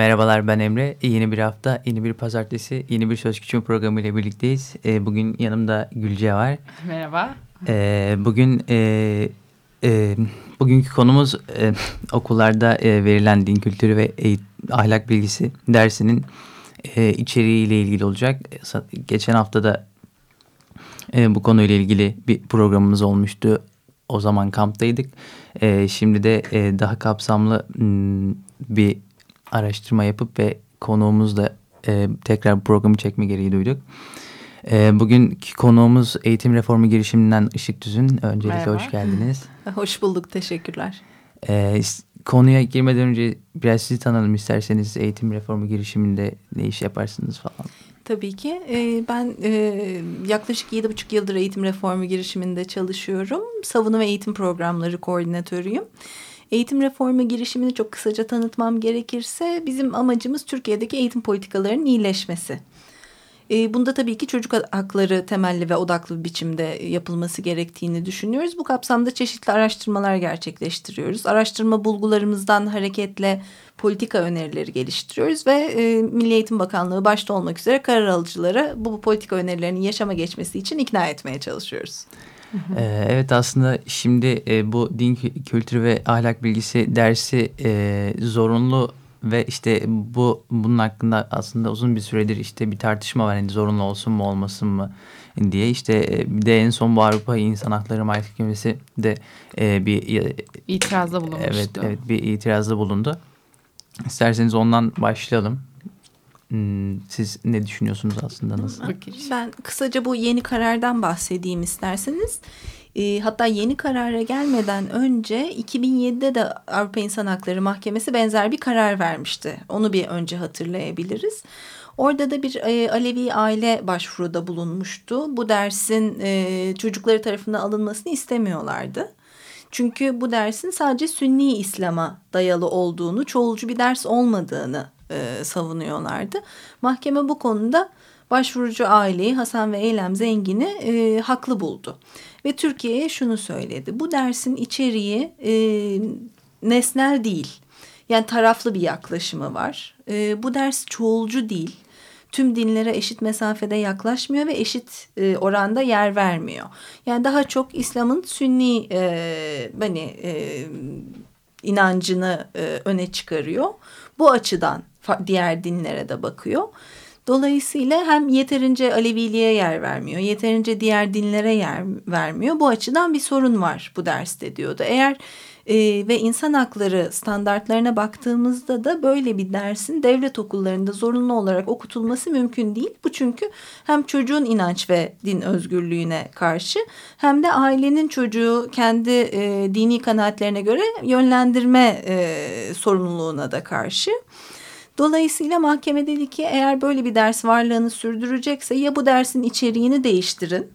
Merhabalar ben Emre. Yeni bir hafta, yeni bir pazartesi, yeni bir Söz Küçüğün programı ile birlikteyiz. E, bugün yanımda Gülce var. Merhaba. E, bugün e, e, bugünkü konumuz e, okullarda e, verilen din kültürü ve eğit ahlak bilgisi dersinin e, içeriğiyle ilgili olacak. Geçen hafta da e, bu konuyla ilgili bir programımız olmuştu. O zaman kamptaydık. E, şimdi de e, daha kapsamlı m, bir araştırma yapıp ve konuğumuzla e, tekrar programı çekme gereği duyduk. E, bugünkü konuğumuz eğitim reformu girişiminden Işık Düz'ün. Öncelikle Merhaba. hoş geldiniz. Hoş bulduk, teşekkürler. E, konuya girmeden önce biraz sizi tanalım isterseniz eğitim reformu girişiminde ne iş yaparsınız falan. Tabii ki. Ee, ben e, yaklaşık yedi buçuk yıldır eğitim reformu girişiminde çalışıyorum. Savunu ve eğitim programları koordinatörüyüm. Eğitim reformu girişimini çok kısaca tanıtmam gerekirse bizim amacımız Türkiye'deki eğitim politikalarının iyileşmesi. E, bunda tabii ki çocuk hakları temelli ve odaklı bir biçimde yapılması gerektiğini düşünüyoruz. Bu kapsamda çeşitli araştırmalar gerçekleştiriyoruz. Araştırma bulgularımızdan hareketle politika önerileri geliştiriyoruz ve e, Milli Eğitim Bakanlığı başta olmak üzere karar alıcılara bu politika önerilerinin yaşama geçmesi için ikna etmeye çalışıyoruz. Ee, evet aslında şimdi e, bu din kültürü ve ahlak bilgisi dersi e, zorunlu ve işte bu bunun hakkında aslında uzun bir süredir işte bir tartışma var. Yani zorunlu olsun mu olmasın mı diye işte e, bir de en son bu Avrupa İnsan Hakları Mahkemesi de e, bir itirazda bulunmuştu. Evet, evet bir itirazda bulundu. İsterseniz ondan başlayalım. Hmm, siz ne düşünüyorsunuz aslında nasıl? Ben kısaca bu yeni karardan bahsedeyim isterseniz. E, hatta yeni karara gelmeden önce 2007'de de Avrupa İnsan Hakları Mahkemesi benzer bir karar vermişti. Onu bir önce hatırlayabiliriz. Orada da bir e, Alevi aile başvuruda bulunmuştu. Bu dersin e, çocukları tarafından alınmasını istemiyorlardı. Çünkü bu dersin sadece Sünni İslam'a dayalı olduğunu, çoğulcu bir ders olmadığını e, savunuyorlardı. Mahkeme bu konuda başvurucu aileyi Hasan ve Eylem Zengin'i e, haklı buldu. Ve Türkiye'ye şunu söyledi. Bu dersin içeriği e, nesnel değil. Yani taraflı bir yaklaşımı var. E, bu ders çoğulcu değil. Tüm dinlere eşit mesafede yaklaşmıyor ve eşit e, oranda yer vermiyor. Yani daha çok İslam'ın sünni e, hani e, inancını e, öne çıkarıyor. Bu açıdan diğer dinlere de bakıyor. Dolayısıyla hem yeterince Aleviliğe yer vermiyor, yeterince diğer dinlere yer vermiyor. Bu açıdan bir sorun var bu derste diyordu. Eğer e, ve insan hakları standartlarına baktığımızda da böyle bir dersin devlet okullarında zorunlu olarak okutulması mümkün değil. Bu çünkü hem çocuğun inanç ve din özgürlüğüne karşı hem de ailenin çocuğu kendi e, dini kanaatlerine göre yönlendirme e, sorumluluğuna da karşı. Dolayısıyla mahkeme dedi ki eğer böyle bir ders varlığını sürdürecekse ya bu dersin içeriğini değiştirin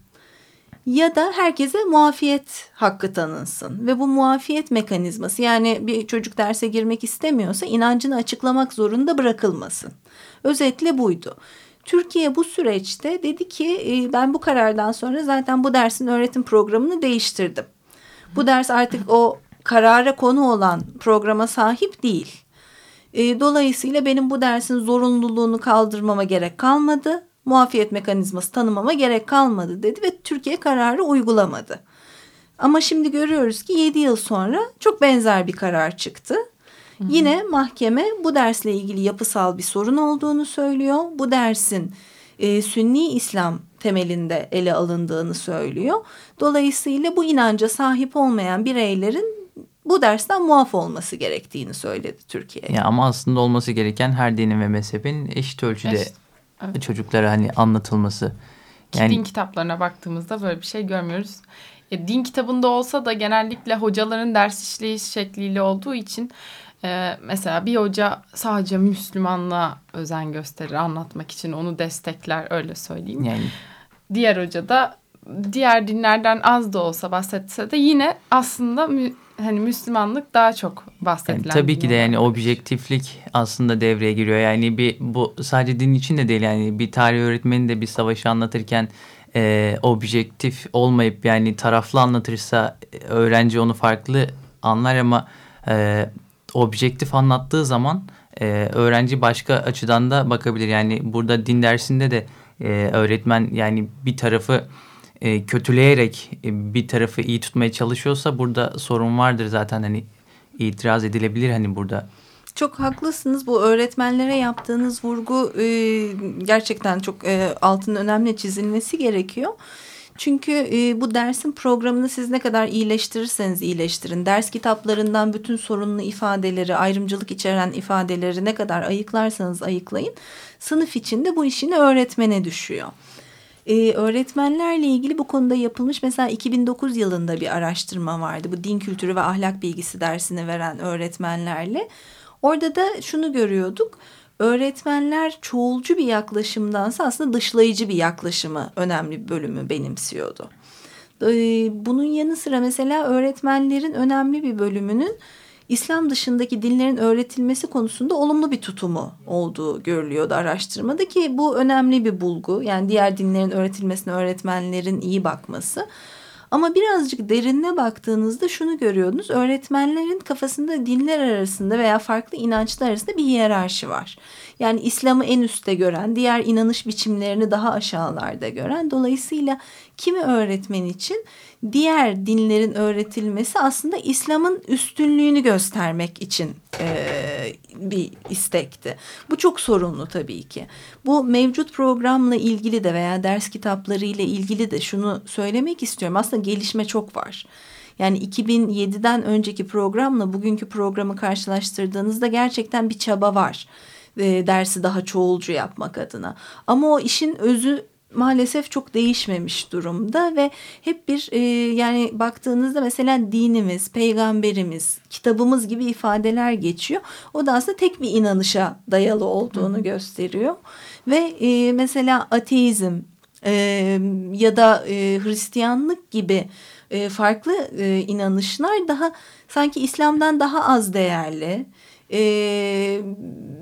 ya da herkese muafiyet hakkı tanınsın ve bu muafiyet mekanizması yani bir çocuk derse girmek istemiyorsa inancını açıklamak zorunda bırakılmasın. Özetle buydu. Türkiye bu süreçte dedi ki e, ben bu karardan sonra zaten bu dersin öğretim programını değiştirdim. Bu ders artık o karara konu olan programa sahip değil. E, dolayısıyla benim bu dersin zorunluluğunu kaldırmama gerek kalmadı. Muafiyet mekanizması tanımama gerek kalmadı dedi ve Türkiye kararı uygulamadı. Ama şimdi görüyoruz ki 7 yıl sonra çok benzer bir karar çıktı. Hı hı. Yine mahkeme bu dersle ilgili yapısal bir sorun olduğunu söylüyor. Bu dersin e, Sünni İslam temelinde ele alındığını söylüyor. Dolayısıyla bu inanca sahip olmayan bireylerin bu dersten muaf olması gerektiğini söyledi Türkiye. Ya ama aslında olması gereken her dinin ve mezhebin eşit ölçüde eşit, evet. çocuklara hani anlatılması. Yani... Din kitaplarına baktığımızda böyle bir şey görmüyoruz. E, din kitabında olsa da genellikle hocaların ders işleyiş şekliyle olduğu için Ee, mesela bir hoca sadece Müslümanlığa özen gösterir anlatmak için onu destekler öyle söyleyeyim. Yani Diğer hoca da diğer dinlerden az da olsa bahsetse de yine aslında mü, hani Müslümanlık daha çok bahsedilen. Yani tabii ki de yani objektiflik aslında devreye giriyor. Yani bir bu sadece din için de değil yani bir tarih öğretmeni de bir savaşı anlatırken e, objektif olmayıp yani taraflı anlatırsa e, öğrenci onu farklı anlar ama e, objektif anlattığı zaman e, öğrenci başka açıdan da bakabilir. Yani burada din dersinde de e, öğretmen yani bir tarafı e, kötüleyerek e, bir tarafı iyi tutmaya çalışıyorsa burada sorun vardır zaten hani itiraz edilebilir hani burada. Çok haklısınız. Bu öğretmenlere yaptığınız vurgu e, gerçekten çok e, altının önemli çizilmesi gerekiyor. Çünkü e, bu dersin programını siz ne kadar iyileştirirseniz iyileştirin. Ders kitaplarından bütün sorunlu ifadeleri, ayrımcılık içeren ifadeleri ne kadar ayıklarsanız ayıklayın. Sınıf içinde bu işini öğretmene düşüyor. Ee, öğretmenlerle ilgili bu konuda yapılmış mesela 2009 yılında bir araştırma vardı. Bu din kültürü ve ahlak bilgisi dersini veren öğretmenlerle. Orada da şunu görüyorduk. Öğretmenler çoğulcu bir yaklaşımdansa aslında dışlayıcı bir yaklaşımı önemli bir bölümü benimsiyordu. Ee, bunun yanı sıra mesela öğretmenlerin önemli bir bölümünün İslam dışındaki dinlerin öğretilmesi konusunda olumlu bir tutumu olduğu görülüyordu araştırmada ki bu önemli bir bulgu. Yani diğer dinlerin öğretilmesine öğretmenlerin iyi bakması. Ama birazcık derinine baktığınızda şunu görüyordunuz. Öğretmenlerin kafasında dinler arasında veya farklı inançlar arasında bir hiyerarşi var. Yani İslam'ı en üstte gören, diğer inanış biçimlerini daha aşağılarda gören. Dolayısıyla kimi öğretmen için diğer dinlerin öğretilmesi aslında İslam'ın üstünlüğünü göstermek için e, bir istekti. Bu çok sorunlu tabii ki. Bu mevcut programla ilgili de veya ders kitapları ile ilgili de şunu söylemek istiyorum. Aslında gelişme çok var. Yani 2007'den önceki programla bugünkü programı karşılaştırdığınızda gerçekten bir çaba var. E, dersi daha çoğulcu yapmak adına. Ama o işin özü maalesef çok değişmemiş durumda ve hep bir e, yani baktığınızda mesela dinimiz, peygamberimiz, kitabımız gibi ifadeler geçiyor. O da aslında tek bir inanışa dayalı olduğunu gösteriyor. Ve e, mesela ateizm e, ya da e, Hristiyanlık gibi e, farklı e, inanışlar daha sanki İslam'dan daha az değerli e,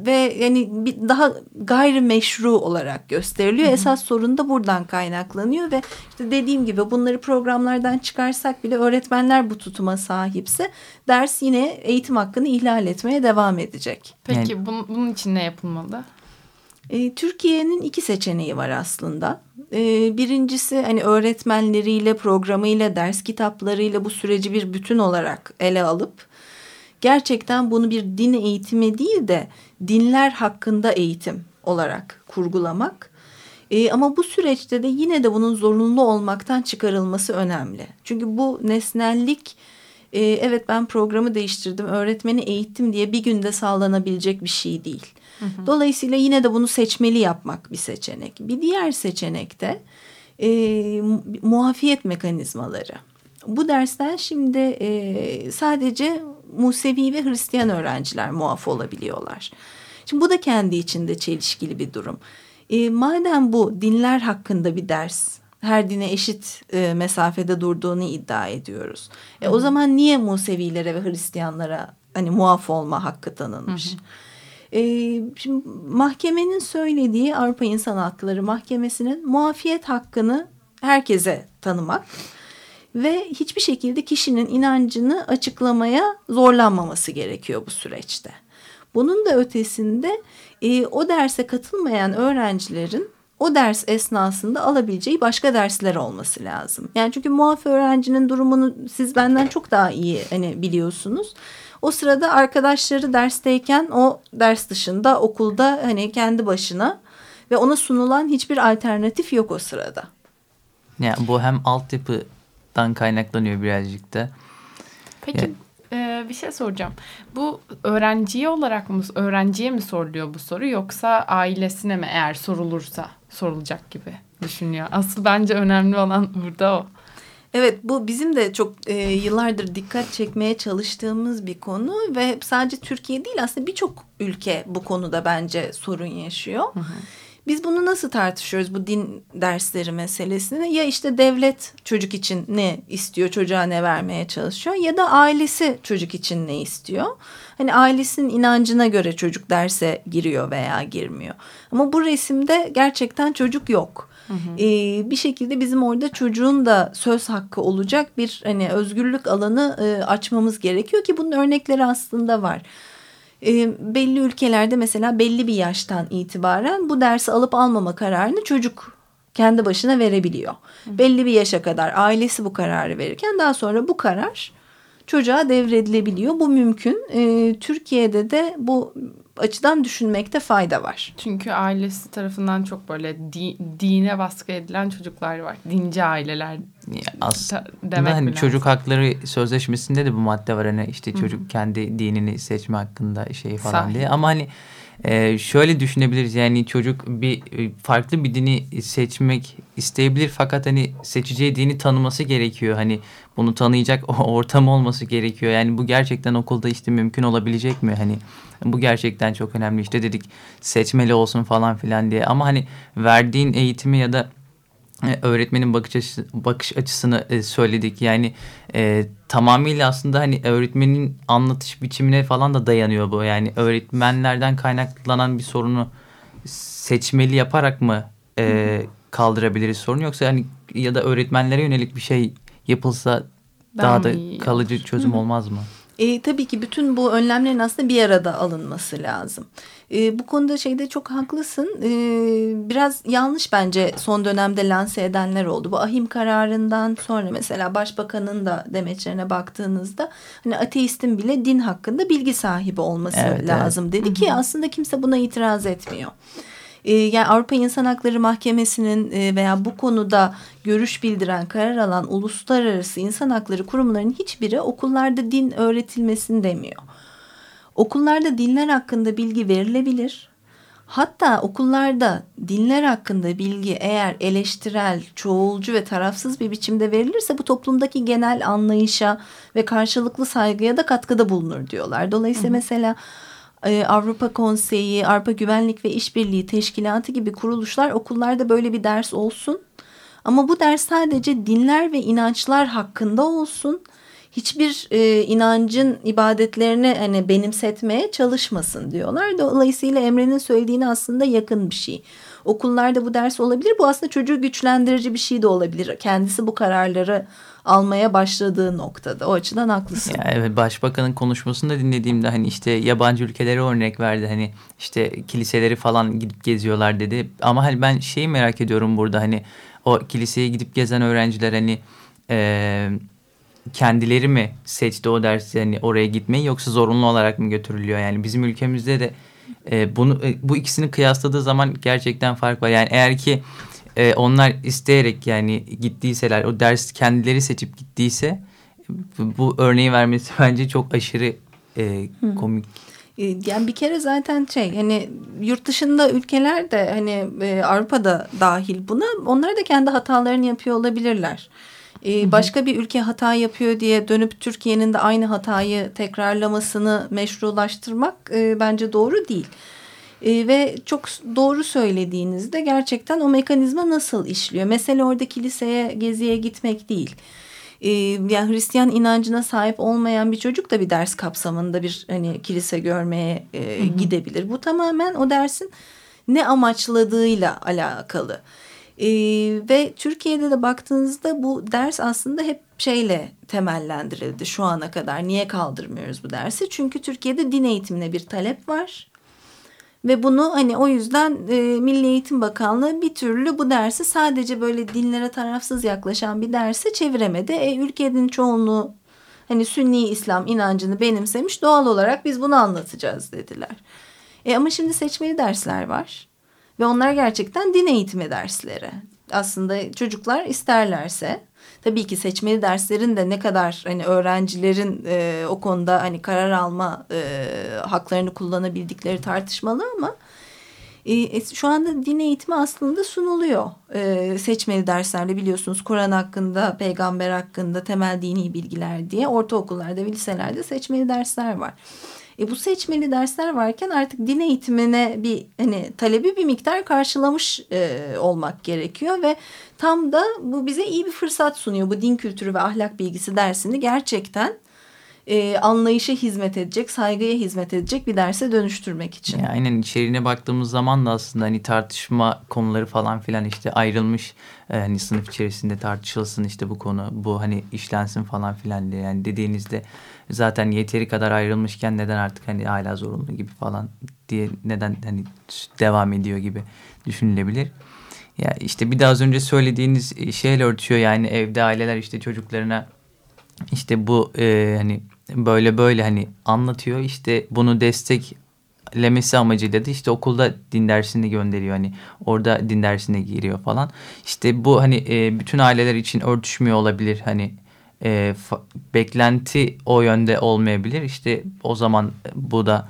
ve yani bir daha gayrimeşru olarak gösteriliyor. Hı hı. Esas sorun da buradan kaynaklanıyor ve işte dediğim gibi bunları programlardan çıkarsak bile öğretmenler bu tutuma sahipse ders yine eğitim hakkını ihlal etmeye devam edecek. Peki yani, bunun, bunun için ne yapılmalı? E, Türkiye'nin iki seçeneği var aslında. E, birincisi hani öğretmenleriyle, programıyla, ders kitaplarıyla bu süreci bir bütün olarak ele alıp gerçekten bunu bir din eğitimi değil de dinler hakkında eğitim olarak kurgulamak. E, ama bu süreçte de yine de bunun zorunlu olmaktan çıkarılması önemli. Çünkü bu nesnellik e, evet ben programı değiştirdim, öğretmeni eğittim diye bir günde sağlanabilecek bir şey değil. Hı hı. Dolayısıyla yine de bunu seçmeli yapmak bir seçenek. Bir diğer seçenek de e, muafiyet mekanizmaları. Bu dersten şimdi e, sadece Musevi ve Hristiyan öğrenciler muaf olabiliyorlar. Şimdi bu da kendi içinde çelişkili bir durum. E, madem bu dinler hakkında bir ders, her dine eşit e, mesafede durduğunu iddia ediyoruz. E, o zaman niye Musevilere ve Hristiyanlara hani muaf olma hakkı tanınmış? Hı hı. E, şimdi mahkemenin söylediği Avrupa İnsan Hakları Mahkemesi'nin muafiyet hakkını herkese tanımak ve hiçbir şekilde kişinin inancını açıklamaya zorlanmaması gerekiyor bu süreçte. Bunun da ötesinde e, o derse katılmayan öğrencilerin o ders esnasında alabileceği başka dersler olması lazım. Yani çünkü muaf öğrencinin durumunu siz benden çok daha iyi hani biliyorsunuz. O sırada arkadaşları dersteyken o ders dışında okulda hani kendi başına ve ona sunulan hiçbir alternatif yok o sırada. Ya bu hem altyapıdan kaynaklanıyor birazcık da. Peki ya. bir şey soracağım. Bu öğrenciye olarak mı öğrenciye mi soruluyor bu soru yoksa ailesine mi eğer sorulursa sorulacak gibi düşünüyor. Asıl bence önemli olan burada o. Evet bu bizim de çok e, yıllardır dikkat çekmeye çalıştığımız bir konu ve sadece Türkiye değil aslında birçok ülke bu konuda bence sorun yaşıyor. Hı hı. Biz bunu nasıl tartışıyoruz bu din dersleri meselesini? Ya işte devlet çocuk için ne istiyor, çocuğa ne vermeye çalışıyor ya da ailesi çocuk için ne istiyor? Hani ailesinin inancına göre çocuk derse giriyor veya girmiyor. Ama bu resimde gerçekten çocuk yok. Hı hı. Ee, bir şekilde bizim orada çocuğun da söz hakkı olacak bir hani özgürlük alanı e, açmamız gerekiyor ki bunun örnekleri aslında var. E, belli ülkelerde mesela belli bir yaştan itibaren bu dersi alıp almama kararını çocuk kendi başına verebiliyor. Hı. Belli bir yaşa kadar ailesi bu kararı verirken daha sonra bu karar çocuğa devredilebiliyor. Bu mümkün. E, Türkiye'de de bu açıdan düşünmekte fayda var. Çünkü ailesi tarafından çok böyle di, dine baskı edilen çocuklar var. Dinci aileler aslında demek hani çocuk hakları sözleşmesinde de bu madde var hani işte çocuk Hı -hı. kendi dinini seçme hakkında şey falan Sahip. diye ama hani e, şöyle düşünebiliriz. Yani çocuk bir e, farklı bir dini seçmek isteyebilir. Fakat hani seçeceği dini tanıması gerekiyor. Hani bunu tanıyacak ortam olması gerekiyor. Yani bu gerçekten okulda işte mümkün olabilecek mi? Hani bu gerçekten çok önemli. İşte dedik seçmeli olsun falan filan diye. Ama hani verdiğin eğitimi ya da öğretmenin bakış açısı, bakış açısını e, söyledik. Yani e, tamamıyla aslında hani öğretmenin anlatış biçimine falan da dayanıyor bu. Yani öğretmenlerden kaynaklanan bir sorunu seçmeli yaparak mı e, kaldırabiliriz sorun yoksa hani ya da öğretmenlere yönelik bir şey yapılsa ben daha da kalıcı olur. çözüm olmaz mı? E, tabii ki bütün bu önlemlerin aslında bir arada alınması lazım. E, bu konuda şeyde çok haklısın. E, biraz yanlış bence son dönemde lanse edenler oldu. Bu ahim kararından sonra mesela başbakanın da demeçlerine baktığınızda hani ateistin bile din hakkında bilgi sahibi olması evet, lazım evet. dedi ki aslında kimse buna itiraz etmiyor. E, yani Avrupa İnsan Hakları Mahkemesi'nin e, veya bu konuda görüş bildiren, karar alan uluslararası insan hakları kurumlarının hiçbiri okullarda din öğretilmesini demiyor. Okullarda dinler hakkında bilgi verilebilir. Hatta okullarda dinler hakkında bilgi eğer eleştirel, çoğulcu ve tarafsız bir biçimde verilirse bu toplumdaki genel anlayışa ve karşılıklı saygıya da katkıda bulunur diyorlar. Dolayısıyla hı mesela Avrupa Konseyi, Avrupa Güvenlik ve İşbirliği Teşkilatı gibi kuruluşlar okullarda böyle bir ders olsun. Ama bu ders sadece dinler ve inançlar hakkında olsun. Hiçbir e, inancın ibadetlerini hani benimsetmeye çalışmasın diyorlar. Dolayısıyla Emre'nin söylediğine aslında yakın bir şey. Okullarda bu ders olabilir. Bu aslında çocuğu güçlendirici bir şey de olabilir. Kendisi bu kararları almaya başladığı noktada. O açıdan haklısın. Ya evet başbakanın konuşmasını da dinlediğimde hani işte yabancı ülkelere örnek verdi. Hani işte kiliseleri falan gidip geziyorlar dedi. Ama hani ben şeyi merak ediyorum burada hani o kiliseye gidip gezen öğrenciler hani e, kendileri mi seçti o dersi hani oraya gitmeyi yoksa zorunlu olarak mı götürülüyor? Yani bizim ülkemizde de e, bunu e, bu ikisini kıyasladığı zaman gerçekten fark var. Yani eğer ki e, onlar isteyerek yani gittiyseler o ders kendileri seçip gittiyse bu örneği vermesi bence çok aşırı e, komik. E, yani bir kere zaten şey hani yurt dışında ülkeler de hani e, Avrupa'da dahil buna onlar da kendi hatalarını yapıyor olabilirler. E, başka bir ülke hata yapıyor diye dönüp Türkiye'nin de aynı hatayı tekrarlamasını meşrulaştırmak e, bence doğru değil. E, ve çok doğru söylediğinizde gerçekten o mekanizma nasıl işliyor? Mesele orada kiliseye, geziye gitmek değil. E, yani Hristiyan inancına sahip olmayan bir çocuk da bir ders kapsamında bir hani kilise görmeye e, hı hı. gidebilir. Bu tamamen o dersin ne amaçladığıyla alakalı. E, ve Türkiye'de de baktığınızda bu ders aslında hep şeyle temellendirildi şu ana kadar. Niye kaldırmıyoruz bu dersi? Çünkü Türkiye'de din eğitimine bir talep var. Ve bunu hani o yüzden e, Milli Eğitim Bakanlığı bir türlü bu dersi sadece böyle dinlere tarafsız yaklaşan bir derse çeviremedi. E, ülkenin çoğunluğu hani Sünni İslam inancını benimsemiş doğal olarak biz bunu anlatacağız dediler. E, ama şimdi seçmeli dersler var ve onlar gerçekten din eğitimi dersleri. Aslında çocuklar isterlerse Tabii ki seçmeli derslerin de ne kadar hani öğrencilerin e, o konuda hani karar alma e, haklarını kullanabildikleri tartışmalı ama E, şu anda din eğitimi aslında sunuluyor. E, seçmeli derslerde biliyorsunuz Kur'an hakkında, peygamber hakkında, temel dini bilgiler diye ortaokullarda ve liselerde seçmeli dersler var. E, bu seçmeli dersler varken artık din eğitimine bir hani talebi bir miktar karşılamış e, olmak gerekiyor ve tam da bu bize iyi bir fırsat sunuyor. Bu din kültürü ve ahlak bilgisi dersini gerçekten e, anlayışa hizmet edecek, saygıya hizmet edecek bir derse dönüştürmek için. Ya aynen içeriğine baktığımız zaman da aslında hani tartışma konuları falan filan işte ayrılmış e, hani sınıf içerisinde tartışılsın işte bu konu bu hani işlensin falan filan diye yani dediğinizde zaten yeteri kadar ayrılmışken neden artık hani hala zorunlu gibi falan diye neden hani devam ediyor gibi düşünülebilir. Ya işte bir daha az önce söylediğiniz şeyle örtüyor yani evde aileler işte çocuklarına işte bu e, hani böyle böyle hani anlatıyor işte bunu desteklemesi amacıyla da işte okulda din dersini gönderiyor hani orada din dersine giriyor falan. İşte bu hani e, bütün aileler için örtüşmüyor olabilir hani e, beklenti o yönde olmayabilir işte o zaman bu da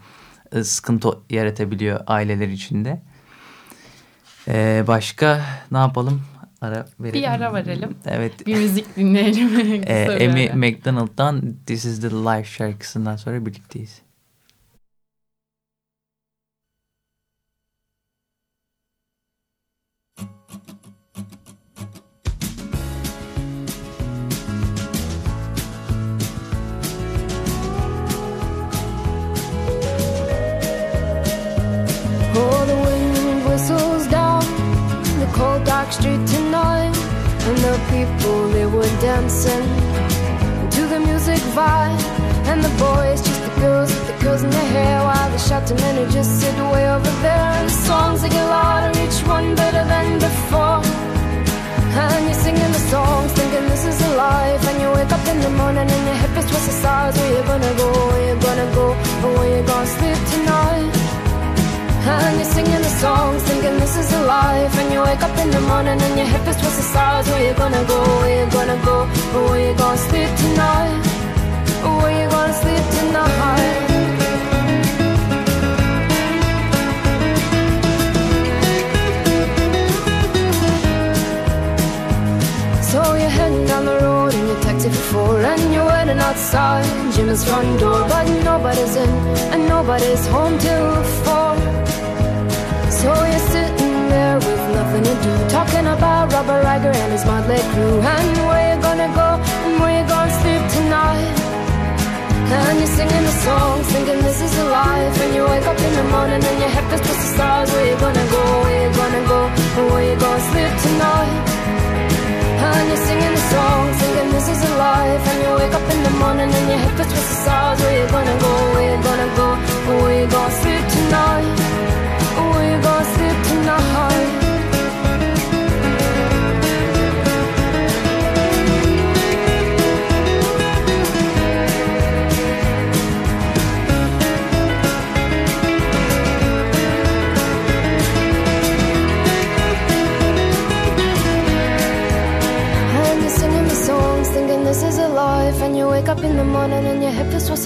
e, sıkıntı yaratabiliyor aileler içinde. E, başka ne yapalım? ara verelim. Bir ara verelim. Evet. Bir müzik dinleyelim. ee, Amy McDonald'dan This is the Life şarkısından sonra birlikteyiz. Street tonight And the people, they were dancing To the music vibe And the boys, just the girls with the curls in their hair While the shouting men just sit way over there. And the songs, they get louder, each one better than before. And you're singing the songs, thinking this is a life And you wake up in the morning and your hip is twisted sides Where you gonna go, where you gonna go Or where you gonna sleep tonight and you're singing the songs, thinking this is a life. And you wake up in the morning and your hip is twisted sides. Where you gonna go, where you gonna go? Where you gonna sleep tonight? Where you gonna sleep tonight? So you're heading down the road four And you're waiting outside. Jimmy's front door But nobody's in and nobody's home till four so you're sitting there with nothing to do Talking about Robert Riger and his motley crew. And where you gonna go? And where you gonna sleep tonight? And you're singing the songs, thinking this is a life. And you wake up in the morning and your head feels just the stars. Where you gonna go, where you gonna go? Where you gonna sleep tonight And you're singing the songs, thinking this is a life. And you wake up in the morning and your head feels just the stars. Where you gonna go, where you gonna go? And where you gonna sleep tonight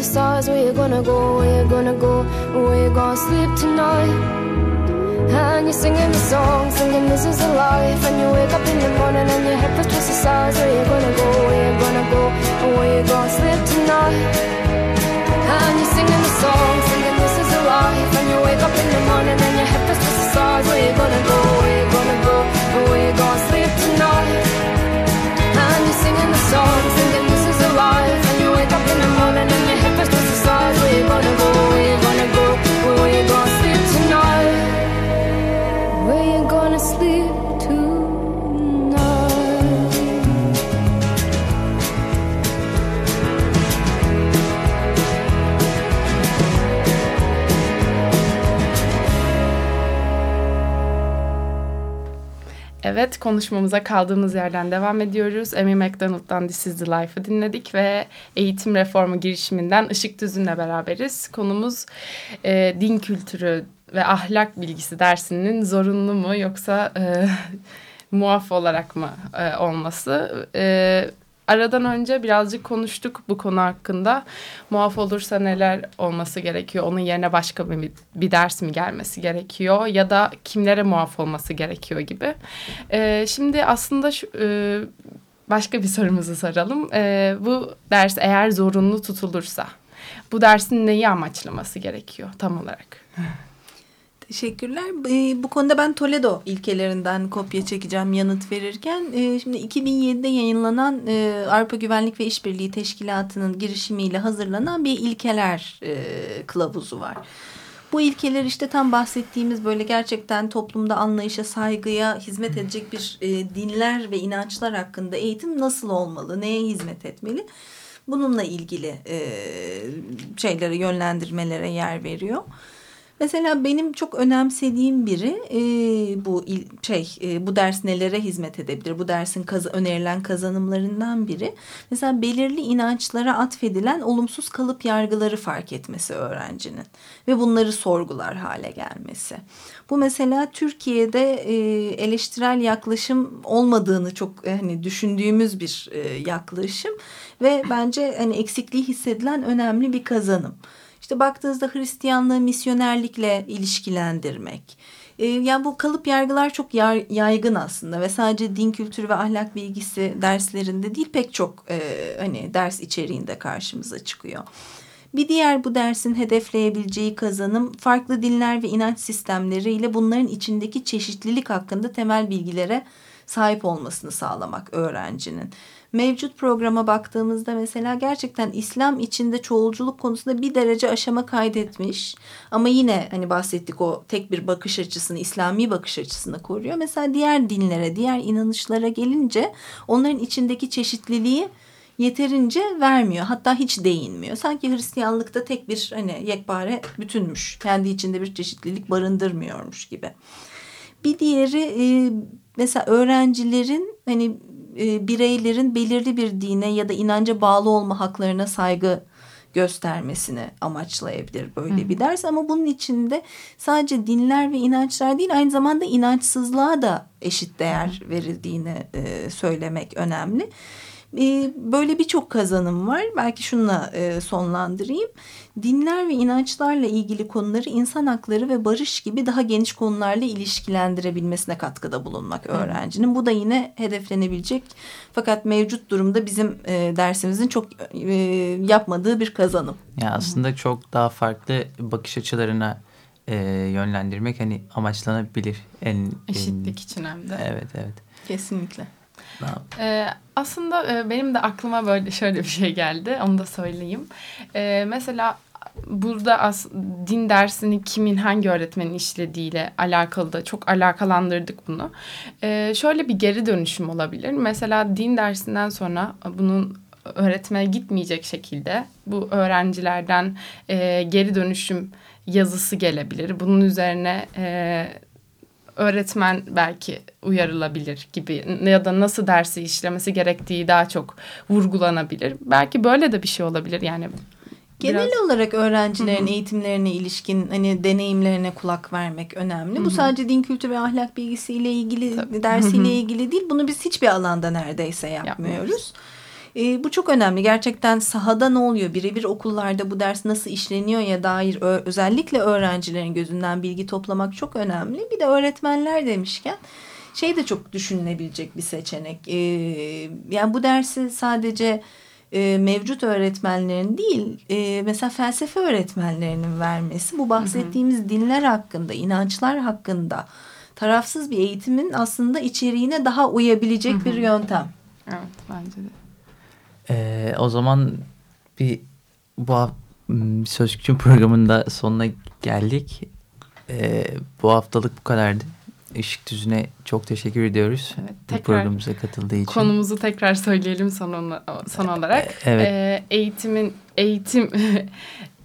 stars Where you gonna go, where you gonna go Where you gonna sleep tonight? And you're singing the song, singing this is a life. And you wake up in the morning and your head feels twisted sides Where you gonna go, where you gonna go where you gonna sleep tonight? And you're singing the song, singing this is a life. And you wake up in the morning and your head feels twisted sides Where you gonna go, where you gonna go where you gonna sleep tonight? And you're singing the song, singing this is a life. And you wake up in the morning and your head you gonna go, where you gonna go where you gonna Konuşmamıza kaldığımız yerden devam ediyoruz. Amy McDonald'dan This is the Life'ı dinledik ve eğitim reformu girişiminden Işık Düzün'le beraberiz. Konumuz e, din kültürü ve ahlak bilgisi dersinin zorunlu mu yoksa e, muaf olarak mı e, olması? E, aradan önce birazcık konuştuk bu konu hakkında. Muaf olursa neler olması gerekiyor? Onun yerine başka bir, bir ders mi gelmesi gerekiyor? Ya da kimlere muaf olması gerekiyor gibi. Ee, şimdi aslında şu, e, başka bir sorumuzu soralım. Ee, bu ders eğer zorunlu tutulursa bu dersin neyi amaçlaması gerekiyor tam olarak? Teşekkürler. E, bu konuda ben Toledo ilkelerinden kopya çekeceğim yanıt verirken. E, şimdi 2007'de yayınlanan e, Avrupa Güvenlik ve İşbirliği Teşkilatı'nın girişimiyle hazırlanan bir ilkeler kılavuzu var. Bu ilkeler işte tam bahsettiğimiz böyle gerçekten toplumda anlayışa, saygıya hizmet edecek bir dinler ve inançlar hakkında eğitim nasıl olmalı, neye hizmet etmeli? Bununla ilgili şeylere, yönlendirmelere yer veriyor. Mesela benim çok önemsediğim biri e, bu şey e, bu ders nelere hizmet edebilir? Bu dersin kaz önerilen kazanımlarından biri. Mesela belirli inançlara atfedilen olumsuz kalıp yargıları fark etmesi öğrencinin ve bunları sorgular hale gelmesi. Bu mesela Türkiye'de e, eleştirel yaklaşım olmadığını çok e, hani düşündüğümüz bir e, yaklaşım ve bence hani eksikliği hissedilen önemli bir kazanım. İşte baktığınızda Hristiyanlığı misyonerlikle ilişkilendirmek. Ee, yani bu kalıp yargılar çok yaygın aslında ve sadece din kültürü ve ahlak bilgisi derslerinde değil pek çok e, hani ders içeriğinde karşımıza çıkıyor. Bir diğer bu dersin hedefleyebileceği kazanım farklı dinler ve inanç sistemleriyle bunların içindeki çeşitlilik hakkında temel bilgilere sahip olmasını sağlamak öğrencinin mevcut programa baktığımızda mesela gerçekten İslam içinde çoğulculuk konusunda bir derece aşama kaydetmiş. Ama yine hani bahsettik o tek bir bakış açısını, İslami bakış açısını koruyor. Mesela diğer dinlere, diğer inanışlara gelince onların içindeki çeşitliliği yeterince vermiyor. Hatta hiç değinmiyor. Sanki Hristiyanlıkta tek bir hani yekpare bütünmüş. Kendi içinde bir çeşitlilik barındırmıyormuş gibi. Bir diğeri e, mesela öğrencilerin hani e, bireylerin belirli bir dine ya da inanca bağlı olma haklarına saygı göstermesini amaçlayabilir böyle Hı. bir ders ama bunun içinde sadece dinler ve inançlar değil aynı zamanda inançsızlığa da eşit değer Hı. verildiğini e, söylemek önemli. E, böyle birçok kazanım var. Belki şunla e, sonlandırayım. Dinler ve inançlarla ilgili konuları insan hakları ve barış gibi daha geniş konularla ilişkilendirebilmesine katkıda bulunmak öğrencinin. Bu da yine hedeflenebilecek fakat mevcut durumda bizim e, dersimizin çok yapmadığı bir kazanım. Ya aslında çok daha farklı bakış açılarına yönlendirmek hani amaçlanabilir. En, Eşitlik en, için hem de. Evet evet. Kesinlikle. Ee, aslında e, benim de aklıma böyle şöyle bir şey geldi. Onu da söyleyeyim. Ee, mesela burada as din dersini kimin hangi öğretmenin işlediğiyle alakalı da çok alakalandırdık bunu. Ee, şöyle bir geri dönüşüm olabilir. Mesela din dersinden sonra bunun öğretmene gitmeyecek şekilde bu öğrencilerden e, geri dönüşüm yazısı gelebilir. Bunun üzerine e, öğretmen belki uyarılabilir gibi ya da nasıl dersi işlemesi gerektiği daha çok vurgulanabilir. Belki böyle de bir şey olabilir yani. Genel biraz... olarak öğrencilerin Hı-hı. eğitimlerine ilişkin hani deneyimlerine kulak vermek önemli. Hı-hı. Bu sadece din kültürü ve ahlak bilgisiyle ilgili, Tabii. dersiyle Hı-hı. ilgili değil. Bunu biz hiçbir alanda neredeyse yapmıyoruz. yapmıyoruz. E, bu çok önemli. Gerçekten sahada ne oluyor? Birebir okullarda bu ders nasıl işleniyor ya dair özellikle öğrencilerin gözünden bilgi toplamak çok önemli. Bir de öğretmenler demişken şey de çok düşünülebilecek bir seçenek. E, yani bu dersi sadece e, mevcut öğretmenlerin değil e, mesela felsefe öğretmenlerinin vermesi bu bahsettiğimiz hı hı. dinler hakkında inançlar hakkında tarafsız bir eğitimin aslında içeriğine daha uyabilecek hı hı. bir yöntem. Evet bence de. Ee, o zaman bir bu Sözcükçüm programında sonuna geldik. Ee, bu haftalık bu kadardı. Işık Düzü'ne çok teşekkür ediyoruz. Tekrar, bu programımıza katıldığı için. Konumuzu tekrar söyleyelim son, son olarak. Evet. Ee, eğitimin eğitim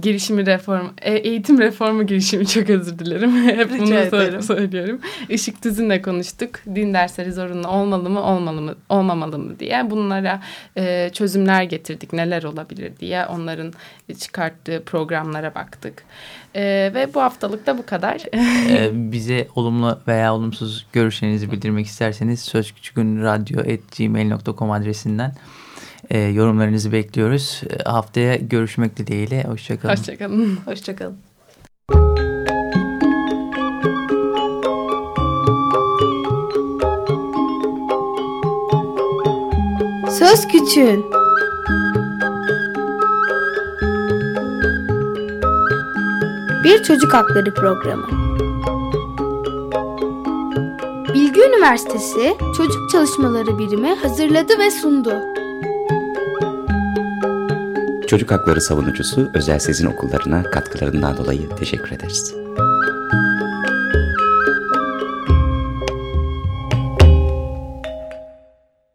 girişimi reform, e, eğitim reformu girişimi çok özür dilerim. Hep Rica bunu ederim. söylüyorum. Işık Tüzün'le konuştuk. Din dersleri zorunlu olmalı mı, olmalı mı, olmamalı mı diye. Bunlara e, çözümler getirdik. Neler olabilir diye onların çıkarttığı programlara baktık. E, ve bu haftalık da bu kadar. Ee, bize olumlu veya olumsuz görüşlerinizi bildirmek isterseniz sözküçükünradyo.gmail.com adresinden e, yorumlarınızı bekliyoruz. E, haftaya görüşmek dileğiyle. Hoşçakalın. Hoşçakalın. Hoşçakalın. Söz Küçüğün Bir Çocuk Hakları Programı Bilgi Üniversitesi Çocuk Çalışmaları Birimi hazırladı ve sundu. Çocuk hakları savunucusu Özel Sezin Okullarına katkılarından dolayı teşekkür ederiz.